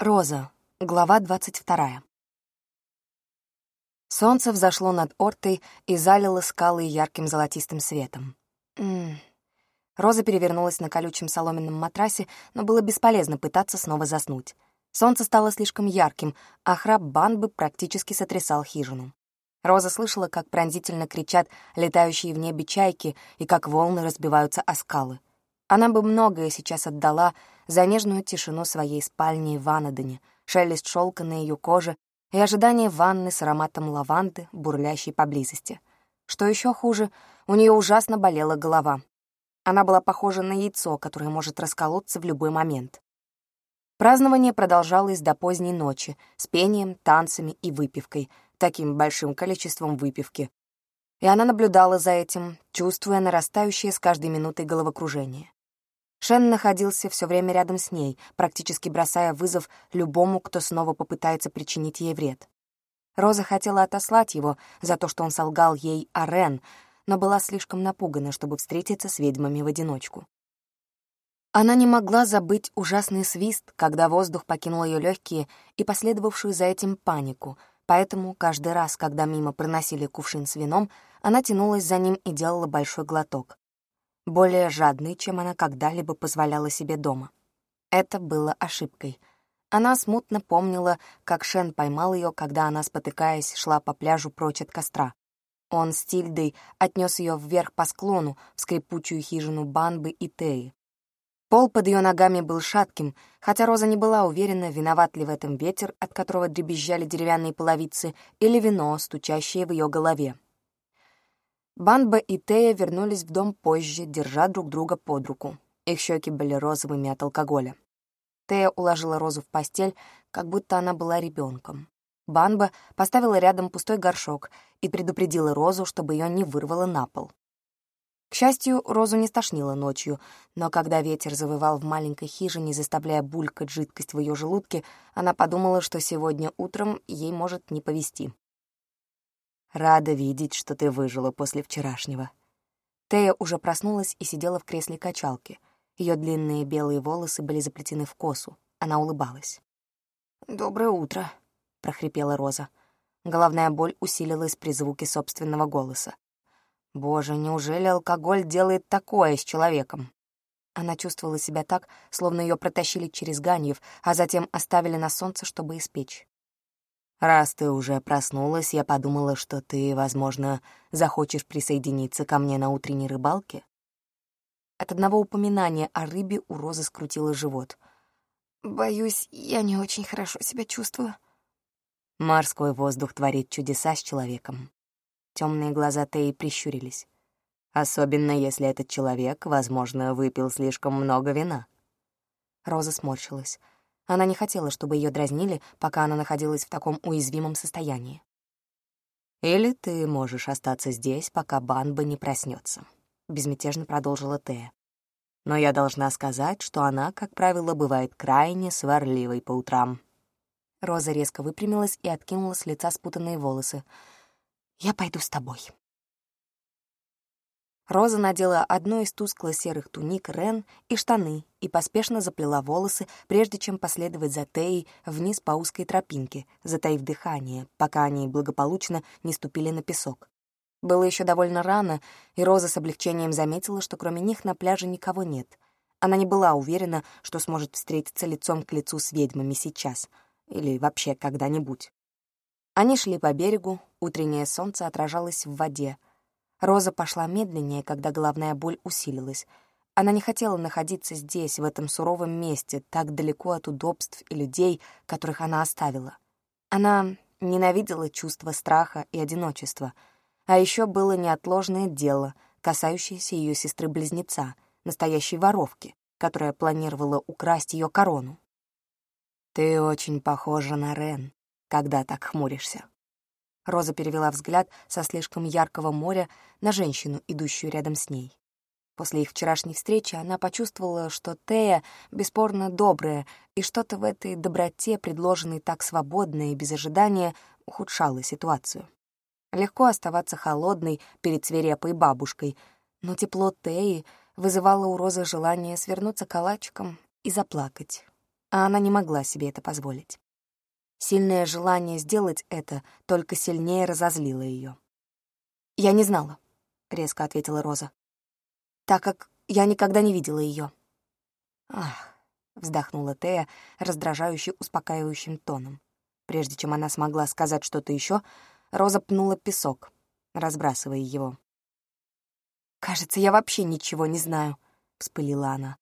Роза. Глава двадцать вторая. Солнце взошло над Ортой и залило скалы ярким золотистым светом. М -м. Роза перевернулась на колючем соломенном матрасе, но было бесполезно пытаться снова заснуть. Солнце стало слишком ярким, а храп Банбы практически сотрясал хижину. Роза слышала, как пронзительно кричат летающие в небе чайки и как волны разбиваются о скалы. Она бы многое сейчас отдала за нежную тишину своей спальни в Анадоне, шелест шелка на ее коже и ожидание ванны с ароматом лаванды, бурлящей поблизости. Что еще хуже, у нее ужасно болела голова. Она была похожа на яйцо, которое может расколоться в любой момент. Празднование продолжалось до поздней ночи с пением, танцами и выпивкой, таким большим количеством выпивки. И она наблюдала за этим, чувствуя нарастающее с каждой минутой головокружение. Шен находился все время рядом с ней, практически бросая вызов любому, кто снова попытается причинить ей вред. Роза хотела отослать его за то, что он солгал ей о Рен, но была слишком напугана, чтобы встретиться с ведьмами в одиночку. Она не могла забыть ужасный свист, когда воздух покинул ее легкие и последовавшую за этим панику, поэтому каждый раз, когда мимо проносили кувшин с вином, она тянулась за ним и делала большой глоток более жадной, чем она когда-либо позволяла себе дома. Это было ошибкой. Она смутно помнила, как Шен поймал ее, когда она, спотыкаясь, шла по пляжу прочь от костра. Он с Тильдой отнес ее вверх по склону, в скрипучую хижину Банбы и Теи. Пол под ее ногами был шатким, хотя Роза не была уверена, виноват ли в этом ветер, от которого дребезжали деревянные половицы, или вино, стучащее в ее голове. Банба и Тея вернулись в дом позже, держа друг друга под руку. Их щеки были розовыми от алкоголя. Тея уложила Розу в постель, как будто она была ребенком. Банба поставила рядом пустой горшок и предупредила Розу, чтобы ее не вырвало на пол. К счастью, Розу не стошнило ночью, но когда ветер завывал в маленькой хижине, заставляя булькать жидкость в ее желудке, она подумала, что сегодня утром ей может не повезти. Рада видеть, что ты выжила после вчерашнего. Тея уже проснулась и сидела в кресле качалки. Ее длинные белые волосы были заплетены в косу. Она улыбалась. «Доброе утро», — прохрипела Роза. Головная боль усилилась при звуке собственного голоса. «Боже, неужели алкоголь делает такое с человеком?» Она чувствовала себя так, словно ее протащили через ганьев, а затем оставили на солнце, чтобы испечь. Раз ты уже проснулась, я подумала, что ты, возможно, захочешь присоединиться ко мне на утренней рыбалке. От одного упоминания о рыбе у Розы скрутило живот. «Боюсь, я не очень хорошо себя чувствую». Морской воздух творит чудеса с человеком. Темные глаза Теи прищурились. Особенно если этот человек, возможно, выпил слишком много вина. Роза сморщилась. Она не хотела, чтобы ее дразнили, пока она находилась в таком уязвимом состоянии. «Или ты можешь остаться здесь, пока Банба не проснется», — безмятежно продолжила Тея. «Но я должна сказать, что она, как правило, бывает крайне сварливой по утрам». Роза резко выпрямилась и откинула с лица спутанные волосы. «Я пойду с тобой», Роза надела одну из тускло-серых туник Рен и штаны и поспешно заплела волосы, прежде чем последовать за Теей вниз по узкой тропинке, затаив дыхание, пока они благополучно не ступили на песок. Было еще довольно рано, и Роза с облегчением заметила, что кроме них на пляже никого нет. Она не была уверена, что сможет встретиться лицом к лицу с ведьмами сейчас или вообще когда-нибудь. Они шли по берегу, утреннее солнце отражалось в воде — Роза пошла медленнее, когда головная боль усилилась. Она не хотела находиться здесь, в этом суровом месте, так далеко от удобств и людей, которых она оставила. Она ненавидела чувство страха и одиночества. А еще было неотложное дело, касающееся ее сестры-близнеца, настоящей воровки, которая планировала украсть ее корону. «Ты очень похожа на Рен, когда так хмуришься», Роза перевела взгляд со слишком яркого моря на женщину, идущую рядом с ней. После их вчерашней встречи она почувствовала, что Тея бесспорно добрая, и что-то в этой доброте, предложенной так свободно и без ожидания, ухудшало ситуацию. Легко оставаться холодной перед свирепой бабушкой, но тепло Теи вызывало у Розы желание свернуться калачиком и заплакать. а она не могла себе это позволить. Сильное желание сделать это только сильнее разозлило ее. «Я не знала», — резко ответила Роза, «так как я никогда не видела ее. «Ах», — вздохнула Тея раздражающе успокаивающим тоном. Прежде чем она смогла сказать что-то еще, Роза пнула песок, разбрасывая его. «Кажется, я вообще ничего не знаю», — вспылила она.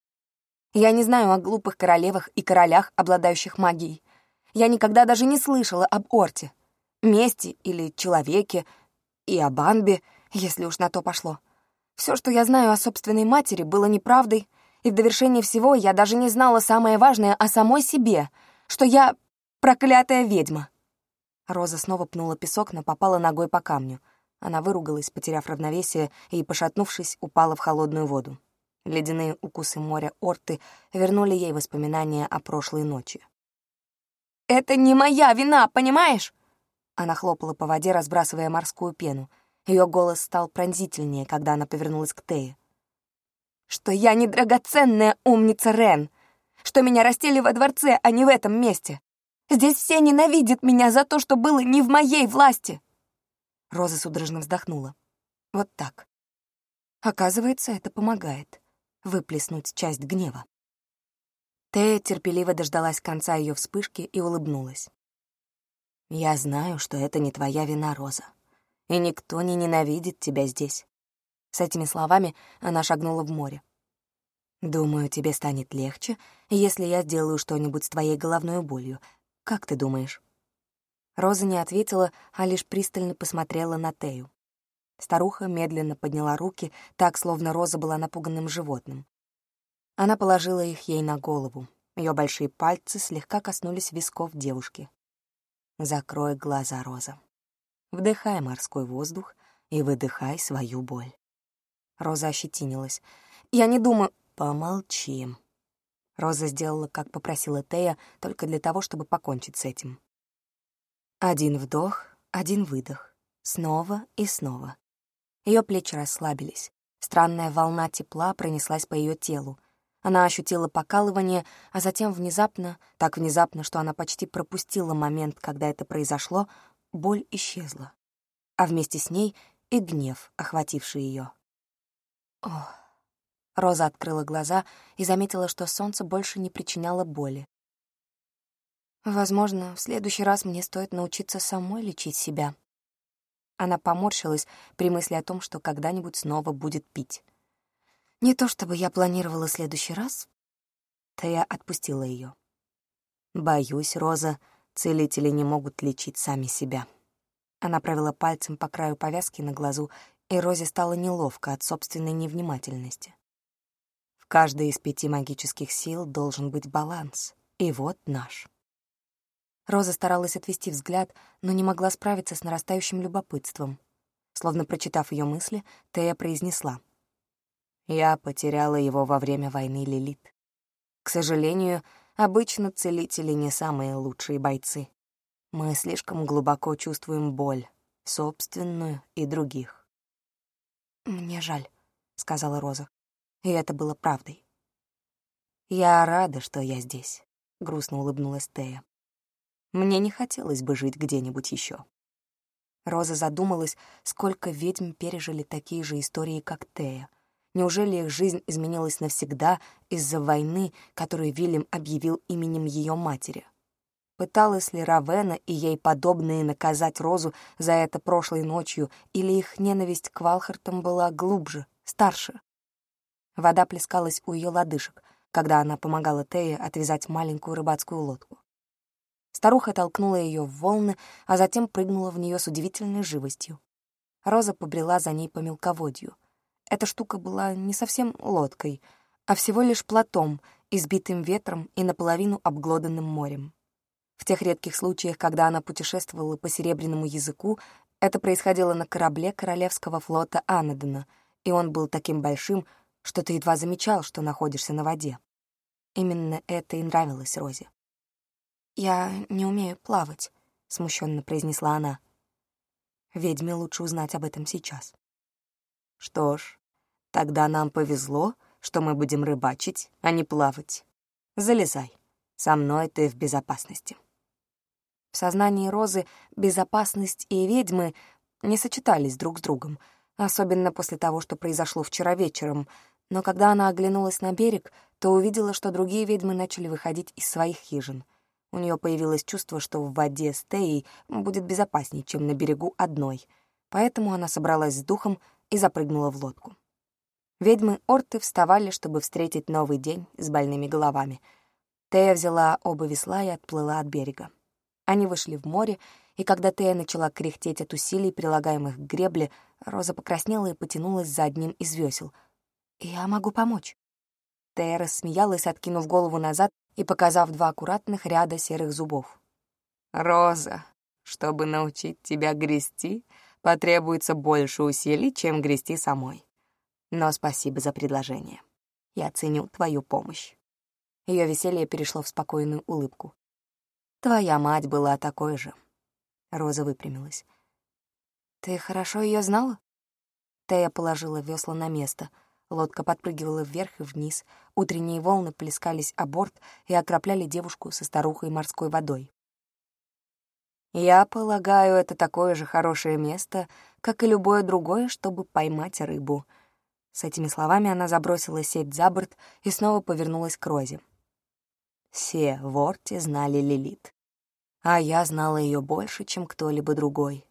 «Я не знаю о глупых королевах и королях, обладающих магией. Я никогда даже не слышала об Орте, месте или человеке, и об Анбе, если уж на то пошло. Все, что я знаю о собственной матери, было неправдой, и в довершение всего я даже не знала самое важное о самой себе, что я проклятая ведьма». Роза снова пнула песок, но попала ногой по камню — она выругалась, потеряв равновесие, и, пошатнувшись, упала в холодную воду. Ледяные укусы моря Орты вернули ей воспоминания о прошлой ночи. «Это не моя вина, понимаешь?» Она хлопала по воде, разбрасывая морскую пену. Ее голос стал пронзительнее, когда она повернулась к Тее. «Что я не драгоценная умница Рен! Что меня растили во дворце, а не в этом месте! Здесь все ненавидят меня за то, что было не в моей власти!» Роза судорожно вздохнула. Вот так. Оказывается, это помогает выплеснуть часть гнева. Тея терпеливо дождалась конца ее вспышки и улыбнулась. «Я знаю, что это не твоя вина, Роза, и никто не ненавидит тебя здесь». С этими словами она шагнула в море. «Думаю, тебе станет легче, если я сделаю что-нибудь с твоей головной болью. Как ты думаешь?» Роза не ответила, а лишь пристально посмотрела на Тею. Старуха медленно подняла руки, так, словно Роза была напуганным животным. Она положила их ей на голову. Ее большие пальцы слегка коснулись висков девушки. «Закрой глаза, Роза. Вдыхай морской воздух и выдыхай свою боль». Роза ощетинилась. «Я не думаю...» «Помолчи». Роза сделала, как попросила Тея, только для того, чтобы покончить с этим. Один вдох, один выдох. Снова и снова. Ее плечи расслабились. Странная волна тепла пронеслась по ее телу. Она ощутила покалывание, а затем внезапно, так внезапно, что она почти пропустила момент, когда это произошло, боль исчезла. А вместе с ней и гнев, охвативший ее. Ох. Роза открыла глаза и заметила, что солнце больше не причиняло боли. Возможно, в следующий раз мне стоит научиться самой лечить себя. Она поморщилась при мысли о том, что когда-нибудь снова будет пить. Не то чтобы я планировала следующий раз, то я отпустила ее. Боюсь, Роза, целители не могут лечить сами себя. Она провела пальцем по краю повязки на глазу, и Розе стало неловко от собственной невнимательности. В каждой из пяти магических сил должен быть баланс, и вот наш. Роза старалась отвести взгляд, но не могла справиться с нарастающим любопытством. Словно прочитав ее мысли, Тея произнесла. «Я потеряла его во время войны Лилит. К сожалению, обычно целители не самые лучшие бойцы. Мы слишком глубоко чувствуем боль, собственную и других». «Мне жаль», — сказала Роза. И это было правдой. «Я рада, что я здесь», — грустно улыбнулась Тея. Мне не хотелось бы жить где-нибудь еще. Роза задумалась, сколько ведьм пережили такие же истории, как Тея. Неужели их жизнь изменилась навсегда из-за войны, которую Вильям объявил именем ее матери? Пыталась ли Равена и ей подобные наказать Розу за это прошлой ночью, или их ненависть к Валхартам была глубже, старше? Вода плескалась у ее лодыжек, когда она помогала Тее отвязать маленькую рыбацкую лодку. Старуха толкнула ее в волны, а затем прыгнула в нее с удивительной живостью. Роза побрела за ней по мелководью. Эта штука была не совсем лодкой, а всего лишь плотом, избитым ветром и наполовину обглоданным морем. В тех редких случаях, когда она путешествовала по Серебряному языку, это происходило на корабле Королевского флота Анадона, и он был таким большим, что ты едва замечал, что находишься на воде. Именно это и нравилось Розе. «Я не умею плавать», — смущенно произнесла она. Ведьме лучше узнать об этом сейчас. «Что ж, тогда нам повезло, что мы будем рыбачить, а не плавать. Залезай». Со мной ты в безопасности». В сознании Розы безопасность и ведьмы не сочетались друг с другом, особенно после того, что произошло вчера вечером, но когда она оглянулась на берег, то увидела, что другие ведьмы начали выходить из своих хижин. У нее появилось чувство, что в воде с Теей будет безопаснее, чем на берегу одной, поэтому она собралась с духом и запрыгнула в лодку. Ведьмы Орты вставали, чтобы встретить новый день с больными головами. Тея взяла оба весла и отплыла от берега. Они вышли в море, и когда Тея начала кряхтеть от усилий, прилагаемых к гребле, Роза покраснела и потянулась за одним из весел. «Я могу помочь». Тея рассмеялась, откинув голову назад и показав два аккуратных ряда серых зубов. «Роза, чтобы научить тебя грести, потребуется больше усилий, чем грести самой. Но спасибо за предложение. Я ценю твою помощь». Ее веселье перешло в спокойную улыбку. «Твоя мать была такой же». Роза выпрямилась. «Ты хорошо ее знала?» Тея положила весла на место. Лодка подпрыгивала вверх и вниз. Утренние волны плескались о борт и окропляли девушку со старухой морской водой. «Я полагаю, это такое же хорошее место, как и любое другое, чтобы поймать рыбу», с этими словами она забросила сеть за борт и снова повернулась к Розе. Все в Орте знали Лилит. А я знала ее больше, чем кто-либо другой.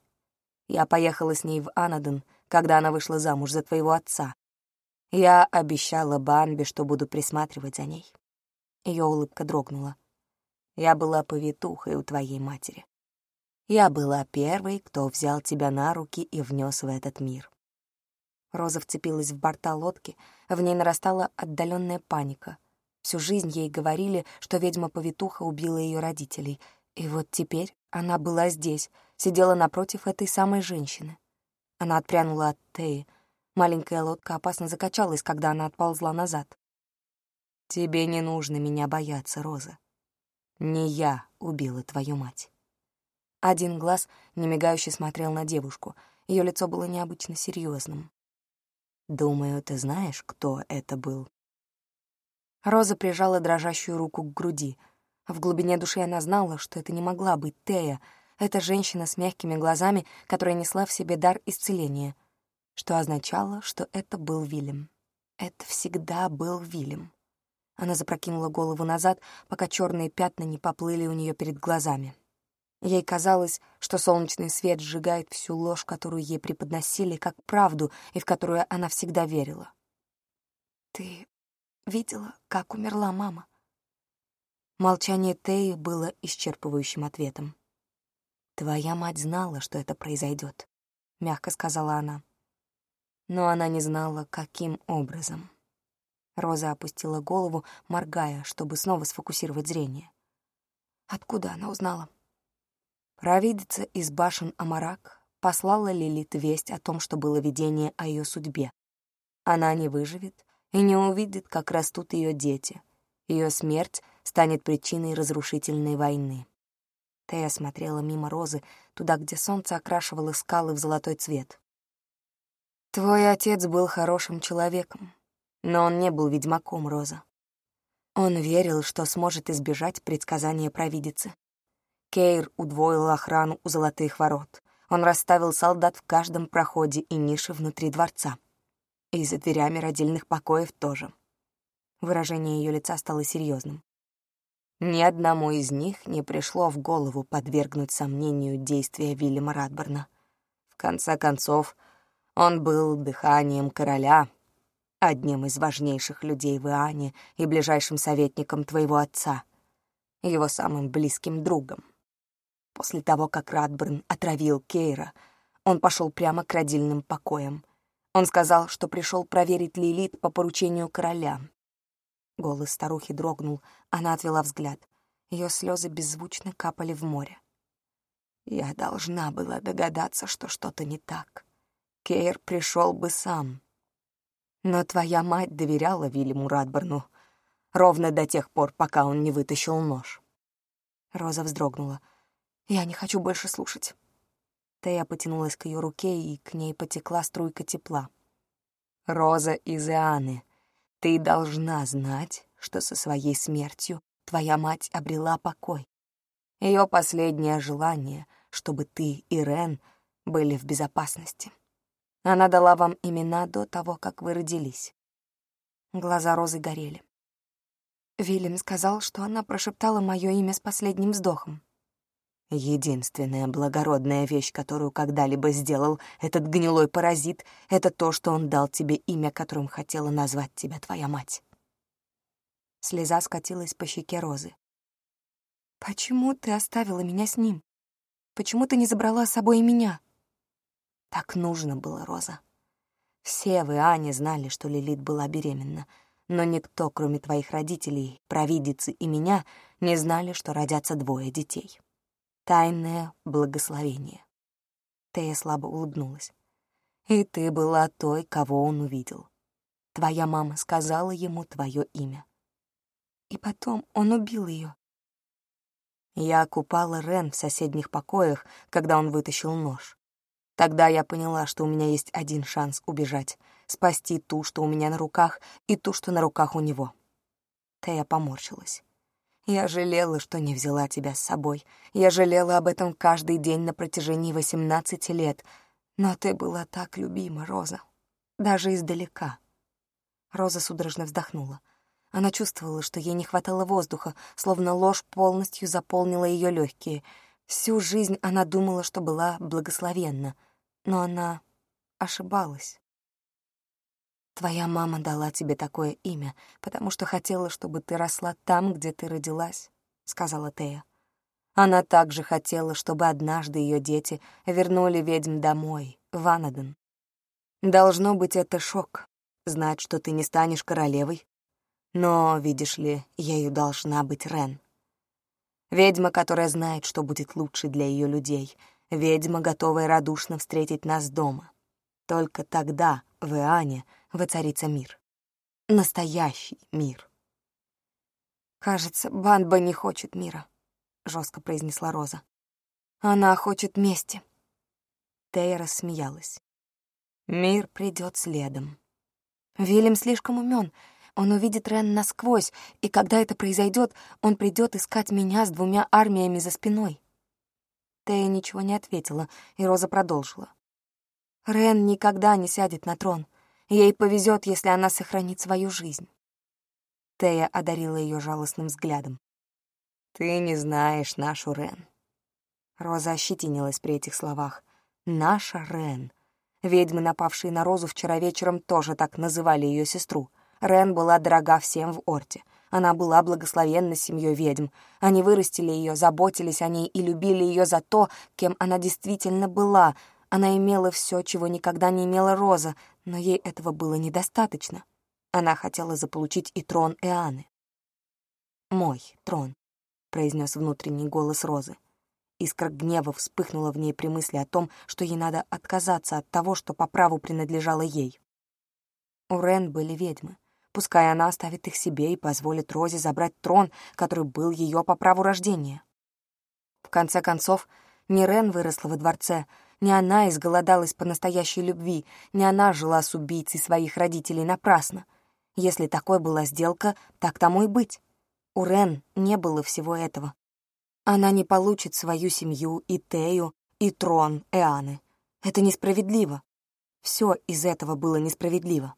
Я поехала с ней в Анадон, когда она вышла замуж за твоего отца. Я обещала Банбе, что буду присматривать за ней. Ее улыбка дрогнула. Я была повитухой у твоей матери. Я была первой, кто взял тебя на руки и внес в этот мир. Роза вцепилась в борта лодки, в ней нарастала отдаленная паника. Всю жизнь ей говорили, что ведьма-повитуха убила ее родителей, и вот теперь она была здесь, сидела напротив этой самой женщины. Она отпрянула от Теи. Маленькая лодка опасно закачалась, когда она отползла назад. «Тебе не нужно меня бояться, Роза. Не я убила твою мать». Один глаз немигающе смотрел на девушку. Ее лицо было необычно серьезным. Думаю, ты знаешь, кто это был. Роза прижала дрожащую руку к груди. В глубине души она знала, что это не могла быть Тея, эта женщина с мягкими глазами, которая несла в себе дар исцеления, что означало, что это был Вильям. Это всегда был Вильям. Она запрокинула голову назад, пока черные пятна не поплыли у нее перед глазами. Ей казалось, что солнечный свет сжигает всю ложь, которую ей преподносили, как правду, и в которую она всегда верила. «Ты видела, как умерла мама?» Молчание Теи было исчерпывающим ответом. «Твоя мать знала, что это произойдет», — мягко сказала она. Но она не знала, каким образом. Роза опустила голову, моргая, чтобы снова сфокусировать зрение. Откуда она узнала? Провидица из башен Амарак послала Лилит весть о том, что было видение о ее судьбе. Она не выживет и не увидит, как растут ее дети. Ее смерть станет причиной разрушительной войны. Тея смотрела мимо розы, туда, где солнце окрашивало скалы в золотой цвет. «Твой отец был хорошим человеком, но он не был ведьмаком, Роза. Он верил, что сможет избежать предсказания провидицы. Кейр удвоил охрану у золотых ворот. Он расставил солдат в каждом проходе и нише внутри дворца. И за дверями родильных покоев тоже. Выражение ее лица стало серьезным. Ни одному из них не пришло в голову подвергнуть сомнению действия Вильяма Радборна. В конце концов, он был дыханием короля, одним из важнейших людей в Иоанне и ближайшим советником твоего отца, его самым близким другом. После того, как Радберн отравил Кейра, он пошел прямо к родильным покоям. Он сказал, что пришел проверить Лилит по поручению короля. Голос старухи дрогнул, она отвела взгляд. Ее слезы беззвучно капали в море. Я должна была догадаться, что что-то не так. Кейр пришел бы сам. Но твоя мать доверяла Вильяму Радберну ровно до тех пор, пока он не вытащил нож. Роза вздрогнула — я не хочу больше слушать. Тея потянулась к ее руке, и к ней потекла струйка тепла. «Роза из Иоанны, ты должна знать, что со своей смертью твоя мать обрела покой. Ее последнее желание, чтобы ты и Рен были в безопасности. Она дала вам имена до того, как вы родились. Глаза Розы горели. Вильям сказал, что она прошептала мое имя с последним вздохом. Единственная благородная вещь, которую когда-либо сделал этот гнилой паразит, это то, что он дал тебе имя, которым хотела назвать тебя твоя мать. Слеза скатилась по щеке Розы. «Почему ты оставила меня с ним? Почему ты не забрала с собой и меня?» Так нужно было, Роза. Все вы, Аня, знали, что Лилит была беременна, но никто, кроме твоих родителей, провидицы и меня, не знали, что родятся двое детей тайное благословение. Тея слабо улыбнулась. И ты была той, кого он увидел. Твоя мама сказала ему твое имя. И потом он убил ее. Я купала Рен в соседних покоях, когда он вытащил нож. Тогда я поняла, что у меня есть один шанс убежать, спасти ту, что у меня на руках, и ту, что на руках у него. Тея поморщилась. Я жалела, что не взяла тебя с собой. Я жалела об этом каждый день на протяжении восемнадцати лет. Но ты была так любима, Роза. Даже издалека. Роза судорожно вздохнула. Она чувствовала, что ей не хватало воздуха, словно ложь полностью заполнила ее легкие. Всю жизнь она думала, что была благословенна, но она ошибалась. Твоя мама дала тебе такое имя, потому что хотела, чтобы ты росла там, где ты родилась, — сказала Тея. Она также хотела, чтобы однажды ее дети вернули ведьм домой, в Анадон. Должно быть, это шок, знать, что ты не станешь королевой. Но, видишь ли, ею должна быть Рен. Ведьма, которая знает, что будет лучше для ее людей. Ведьма, готовая радушно встретить нас дома. Только тогда, в Иоанне, воцарится мир. Настоящий мир. «Кажется, Банба не хочет мира», — жестко произнесла Роза. «Она хочет мести». Тея рассмеялась. «Мир придет следом». Вильям слишком умен. Он увидит Рен насквозь, и когда это произойдет, он придет искать меня с двумя армиями за спиной. Тея ничего не ответила, и Роза продолжила. Рен никогда не сядет на трон. Ей повезет, если она сохранит свою жизнь. Тея одарила ее жалостным взглядом. «Ты не знаешь нашу Рен». Роза ощетинилась при этих словах. «Наша Рен». Ведьмы, напавшие на Розу вчера вечером, тоже так называли ее сестру. Рен была дорога всем в Орте. Она была благословенна семьей ведьм. Они вырастили ее, заботились о ней и любили ее за то, кем она действительно была. Она имела все, чего никогда не имела Роза, но ей этого было недостаточно. Она хотела заполучить и трон Эаны. «Мой трон», — произнес внутренний голос Розы. Искра гнева вспыхнула в ней при мысли о том, что ей надо отказаться от того, что по праву принадлежало ей. У Рен были ведьмы. Пускай она оставит их себе и позволит Розе забрать трон, который был ее по праву рождения. В конце концов, не Рен выросла во дворце, не она изголодалась по настоящей любви, не она жила с убийцей своих родителей напрасно. Если такой была сделка, так тому и быть. У Рен не было всего этого. Она не получит свою семью и Тею, и трон Эаны. Это несправедливо. Все из этого было несправедливо.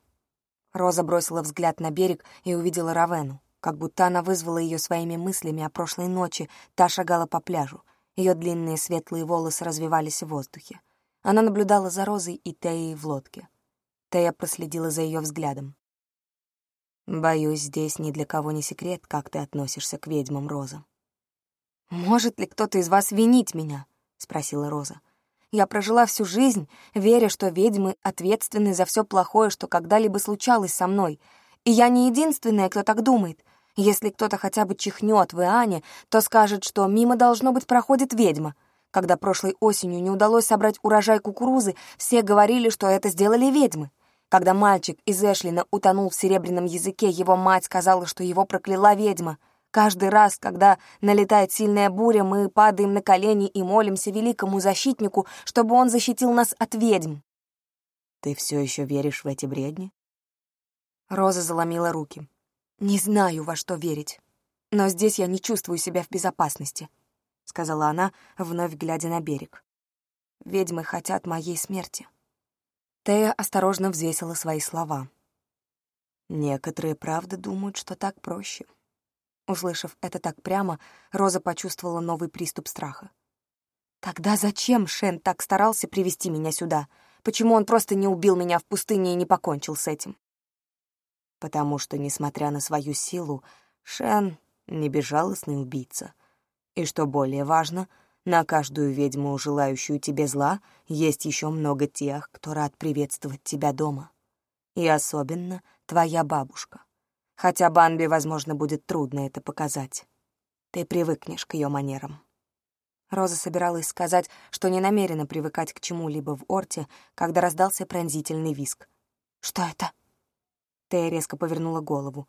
Роза бросила взгляд на берег и увидела Равену. Как будто она вызвала ее своими мыслями о прошлой ночи, та шагала по пляжу. Ее длинные светлые волосы развивались в воздухе. Она наблюдала за Розой и Теей в лодке. Тея проследила за ее взглядом. «Боюсь, здесь ни для кого не секрет, как ты относишься к ведьмам, Роза». «Может ли кто-то из вас винить меня?» — спросила Роза. «Я прожила всю жизнь, веря, что ведьмы ответственны за все плохое, что когда-либо случалось со мной. И я не единственная, кто так думает. Если кто-то хотя бы чихнет в Иоанне, то скажет, что мимо, должно быть, проходит ведьма. Когда прошлой осенью не удалось собрать урожай кукурузы, все говорили, что это сделали ведьмы. Когда мальчик из Эшлина утонул в серебряном языке, его мать сказала, что его прокляла ведьма. Каждый раз, когда налетает сильная буря, мы падаем на колени и молимся великому защитнику, чтобы он защитил нас от ведьм. Ты все еще веришь в эти бредни? Роза заломила руки. Не знаю, во что верить. Но здесь я не чувствую себя в безопасности», — сказала она, вновь глядя на берег. «Ведьмы хотят моей смерти». Тея осторожно взвесила свои слова. «Некоторые, правда, думают, что так проще». Услышав это так прямо, Роза почувствовала новый приступ страха. «Тогда зачем Шен так старался привести меня сюда? Почему он просто не убил меня в пустыне и не покончил с этим?» «Потому что, несмотря на свою силу, Шен — не безжалостный убийца. И что более важно — на каждую ведьму, желающую тебе зла, есть еще много тех, кто рад приветствовать тебя дома. И особенно твоя бабушка. Хотя Банби, возможно, будет трудно это показать. Ты привыкнешь к ее манерам. Роза собиралась сказать, что не намерена привыкать к чему-либо в Орте, когда раздался пронзительный виск. «Что это?» Тея резко повернула голову.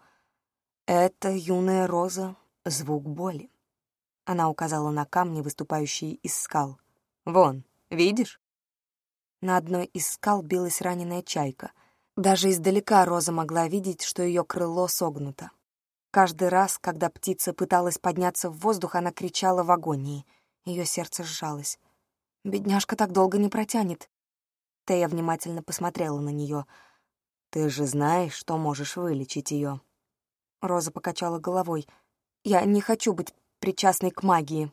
«Это юная Роза, звук боли». Она указала на камни, выступающие из скал. «Вон, видишь?» На одной из скал билась раненая чайка. Даже издалека Роза могла видеть, что ее крыло согнуто. Каждый раз, когда птица пыталась подняться в воздух, она кричала в агонии. Ее сердце сжалось. «Бедняжка так долго не протянет». Тея внимательно посмотрела на нее. «Ты же знаешь, что можешь вылечить ее. Роза покачала головой. «Я не хочу быть причастный к магии.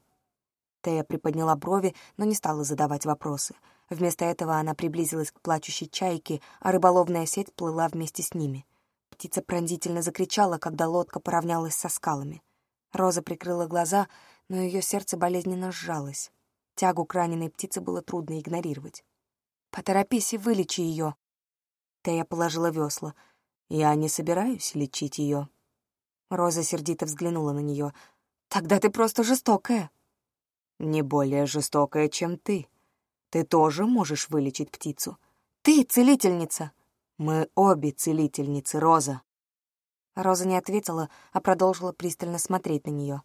Тея приподняла брови, но не стала задавать вопросы. Вместо этого она приблизилась к плачущей чайке, а рыболовная сеть плыла вместе с ними. Птица пронзительно закричала, когда лодка поравнялась со скалами. Роза прикрыла глаза, но ее сердце болезненно сжалось. Тягу к раненой птице было трудно игнорировать. «Поторопись и вылечи ее. Тея положила весла. «Я не собираюсь лечить ее. Роза сердито взглянула на нее. Тогда ты просто жестокая. Не более жестокая, чем ты. Ты тоже можешь вылечить птицу. Ты целительница. Мы обе целительницы, Роза. Роза не ответила, а продолжила пристально смотреть на нее.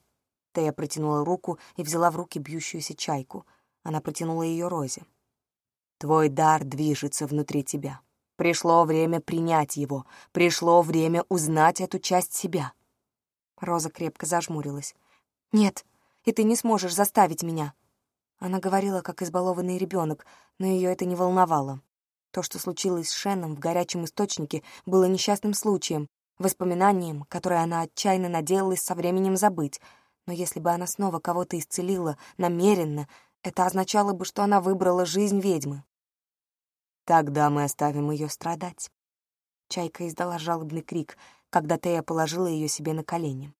Тея протянула руку и взяла в руки бьющуюся чайку. Она протянула ее Розе. «Твой дар движется внутри тебя. Пришло время принять его. Пришло время узнать эту часть себя». Роза крепко зажмурилась. «Нет, и ты не сможешь заставить меня». Она говорила, как избалованный ребенок, но ее это не волновало. То, что случилось с Шеном в горячем источнике, было несчастным случаем, воспоминанием, которое она отчаянно надеялась со временем забыть. Но если бы она снова кого-то исцелила, намеренно, это означало бы, что она выбрала жизнь ведьмы. Тогда мы оставим ее страдать. Чайка издала жалобный крик, когда Тея положила ее себе на колени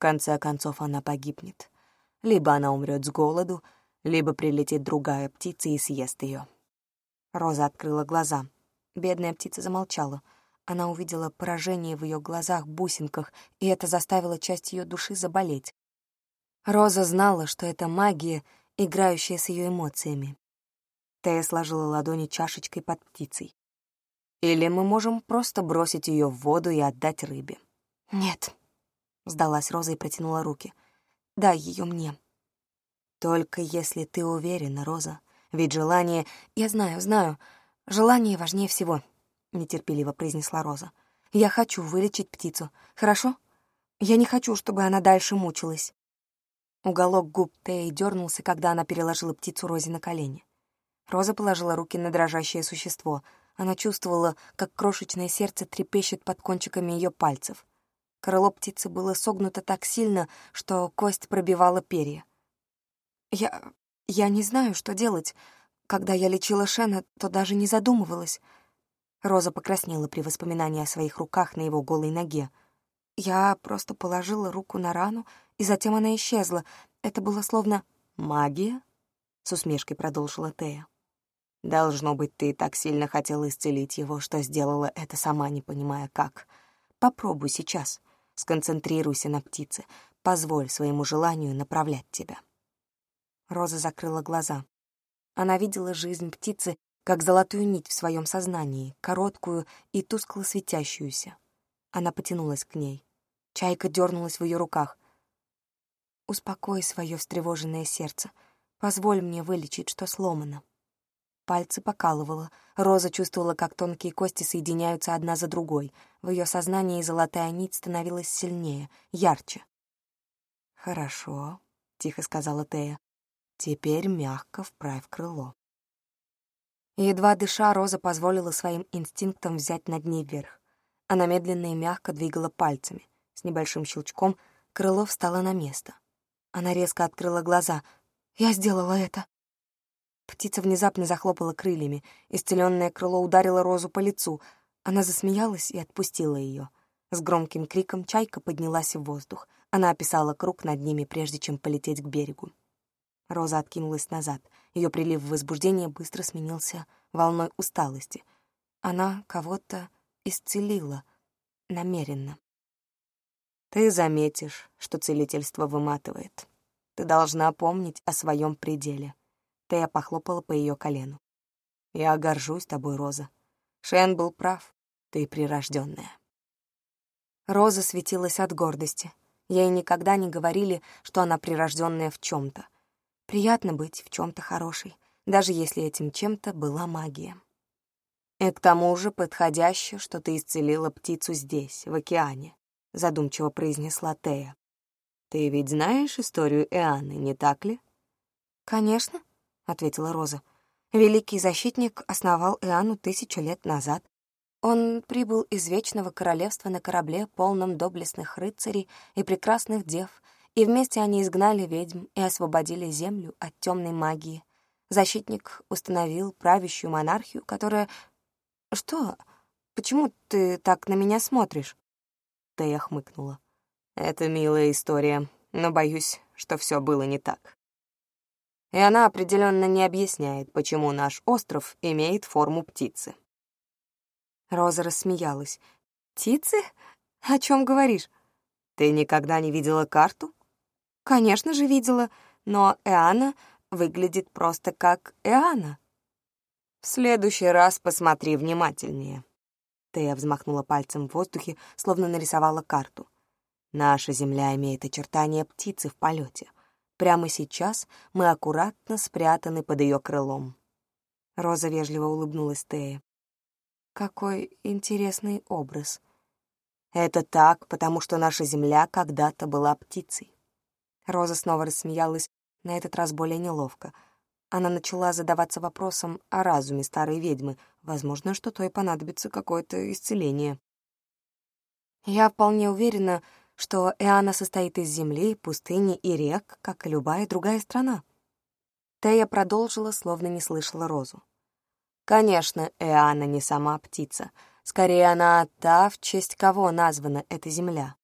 конце концов она погибнет. Либо она умрет с голоду, либо прилетит другая птица и съест ее. Роза открыла глаза. Бедная птица замолчала. Она увидела поражение в ее глазах, бусинках, и это заставило часть ее души заболеть. Роза знала, что это магия, играющая с ее эмоциями. Тея сложила ладони чашечкой под птицей. Или мы можем просто бросить ее в воду и отдать рыбе. Нет, Сдалась Роза и протянула руки. «Дай ее мне». «Только если ты уверена, Роза. Ведь желание... Я знаю, знаю. Желание важнее всего», — нетерпеливо произнесла Роза. «Я хочу вылечить птицу. Хорошо? Я не хочу, чтобы она дальше мучилась». Уголок губ Теи дернулся, когда она переложила птицу Розе на колени. Роза положила руки на дрожащее существо. Она чувствовала, как крошечное сердце трепещет под кончиками ее пальцев. Крыло птицы было согнуто так сильно, что кость пробивала перья. «Я... я не знаю, что делать. Когда я лечила Шена, то даже не задумывалась». Роза покраснела при воспоминании о своих руках на его голой ноге. Я просто положила руку на рану, и затем она исчезла. Это было словно «магия?» — с усмешкой продолжила Тея. «Должно быть, ты так сильно хотела исцелить его, что сделала это сама, не понимая как. Попробуй сейчас. Сконцентрируйся на птице. Позволь своему желанию направлять тебя. Роза закрыла глаза. Она видела жизнь птицы как золотую нить в своем сознании, короткую и тускло светящуюся. Она потянулась к ней. Чайка дернулась в ее руках. «Успокой свое встревоженное сердце. Позволь мне вылечить, что сломано». Пальцы покалывало. Роза чувствовала, как тонкие кости соединяются одна за другой. В ее сознании золотая нить становилась сильнее, ярче. «Хорошо», — тихо сказала Тея. «Теперь мягко вправь крыло». Едва дыша, Роза позволила своим инстинктам взять над ней верх. Она медленно и мягко двигала пальцами. С небольшим щелчком крыло встало на место. Она резко открыла глаза. «Я сделала это!» Птица внезапно захлопала крыльями. Исцеленное крыло ударило Розу по лицу. Она засмеялась и отпустила ее. С громким криком чайка поднялась в воздух. Она описала круг над ними, прежде чем полететь к берегу. Роза откинулась назад. Ее прилив возбуждения быстро сменился волной усталости. Она кого-то исцелила намеренно. Ты заметишь, что целительство выматывает. Ты должна помнить о своем пределе. Тея похлопала по ее колену. Я горжусь тобой, Роза. Шен был прав. Ты прирожденная. Роза светилась от гордости. Ей никогда не говорили, что она прирожденная в чем то Приятно быть в чем то хорошей, даже если этим чем-то была магия. И к тому же подходяще, что ты исцелила птицу здесь, в океане. — задумчиво произнесла Тея. «Ты ведь знаешь историю Иоанны, не так ли?» «Конечно», — ответила Роза. «Великий защитник основал Иоанну тысячу лет назад. Он прибыл из Вечного Королевства на корабле, полном доблестных рыцарей и прекрасных дев, и вместе они изгнали ведьм и освободили землю от темной магии. Защитник установил правящую монархию, которая... Что? Почему ты так на меня смотришь? Тея хмыкнула. «Это милая история, но боюсь, что все было не так. И она определенно не объясняет, почему наш остров имеет форму птицы». Роза рассмеялась. «Птицы? О чем говоришь? Ты никогда не видела карту?» «Конечно же видела, но Эана выглядит просто как Эана». «В следующий раз посмотри внимательнее», Тея взмахнула пальцем в воздухе, словно нарисовала карту. Наша Земля имеет очертания птицы в полете. Прямо сейчас мы аккуратно спрятаны под ее крылом. Роза вежливо улыбнулась Тее. Какой интересный образ. Это так, потому что наша Земля когда-то была птицей. Роза снова рассмеялась, на этот раз более неловко — она начала задаваться вопросом о разуме старой ведьмы. Возможно, что то и понадобится какое-то исцеление. Я вполне уверена, что Эана состоит из земли, пустыни и рек, как и любая другая страна. Тея продолжила, словно не слышала Розу. Конечно, Эана не сама птица. Скорее, она та, в честь кого названа эта земля.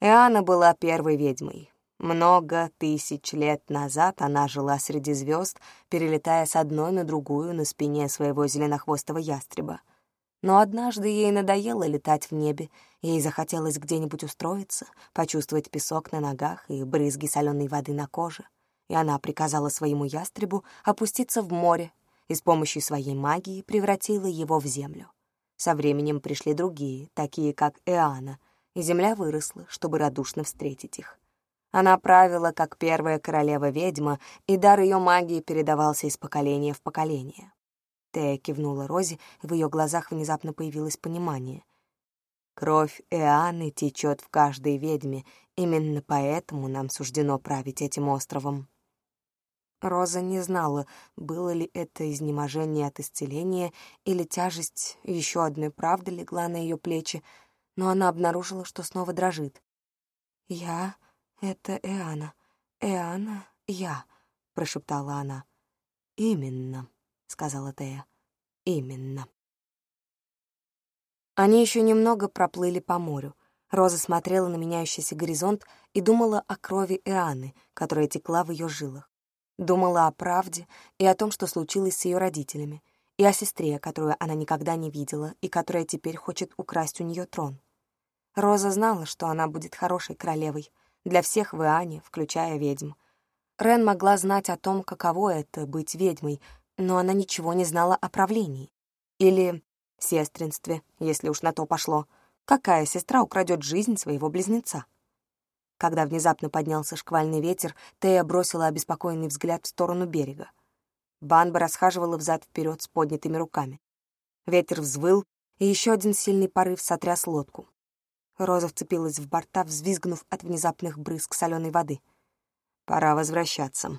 Эана была первой ведьмой, много тысяч лет назад она жила среди звезд, перелетая с одной на другую на спине своего зеленохвостого ястреба. Но однажды ей надоело летать в небе, ей захотелось где-нибудь устроиться, почувствовать песок на ногах и брызги соленой воды на коже. И она приказала своему ястребу опуститься в море и с помощью своей магии превратила его в землю. Со временем пришли другие, такие как Эана, и земля выросла, чтобы радушно встретить их. Она правила как первая королева-ведьма, и дар ее магии передавался из поколения в поколение. Тея кивнула Розе, и в ее глазах внезапно появилось понимание. Кровь Эаны течет в каждой ведьме, именно поэтому нам суждено править этим островом. Роза не знала, было ли это изнеможение от исцеления или тяжесть еще одной правды легла на ее плечи, но она обнаружила, что снова дрожит. «Я «Это Эана. Эана, я», — прошептала она. «Именно», — сказала Тея. «Именно». Они еще немного проплыли по морю. Роза смотрела на меняющийся горизонт и думала о крови Эаны, которая текла в ее жилах. Думала о правде и о том, что случилось с ее родителями, и о сестре, которую она никогда не видела и которая теперь хочет украсть у нее трон. Роза знала, что она будет хорошей королевой — для всех в Иоанне, включая ведьм. Рен могла знать о том, каково это — быть ведьмой, но она ничего не знала о правлении. Или сестринстве, если уж на то пошло. Какая сестра украдет жизнь своего близнеца? Когда внезапно поднялся шквальный ветер, Тея бросила обеспокоенный взгляд в сторону берега. Банба расхаживала взад-вперед с поднятыми руками. Ветер взвыл, и еще один сильный порыв сотряс лодку. Роза вцепилась в борта, взвизгнув от внезапных брызг соленой воды. Пора возвращаться.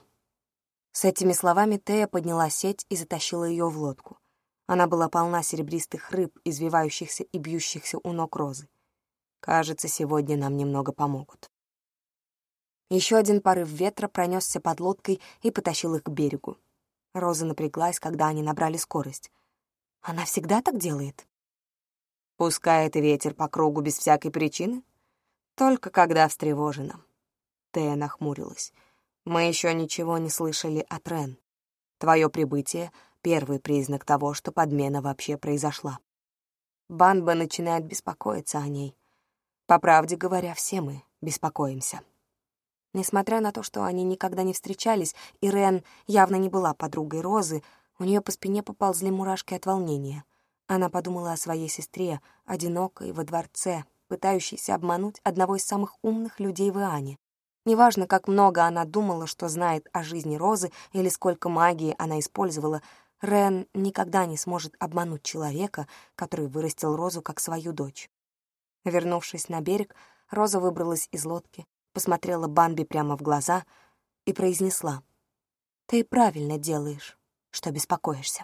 С этими словами Тея подняла сеть и затащила ее в лодку. Она была полна серебристых рыб, извивающихся и бьющихся у ног розы. Кажется, сегодня нам немного помогут. Еще один порыв ветра пронесся под лодкой и потащил их к берегу. Роза напряглась, когда они набрали скорость. Она всегда так делает? Пускает ветер по кругу без всякой причины? Только когда встревожена. Тея нахмурилась. Мы еще ничего не слышали от Рен. Твое прибытие — первый признак того, что подмена вообще произошла. Банба начинает беспокоиться о ней. По правде говоря, все мы беспокоимся. Несмотря на то, что они никогда не встречались, и Рен явно не была подругой Розы, у нее по спине поползли мурашки от волнения. Она подумала о своей сестре, одинокой, во дворце, пытающейся обмануть одного из самых умных людей в Иоанне. Неважно, как много она думала, что знает о жизни Розы или сколько магии она использовала, Рен никогда не сможет обмануть человека, который вырастил Розу как свою дочь. Вернувшись на берег, Роза выбралась из лодки, посмотрела Банби прямо в глаза и произнесла. «Ты правильно делаешь что беспокоишься.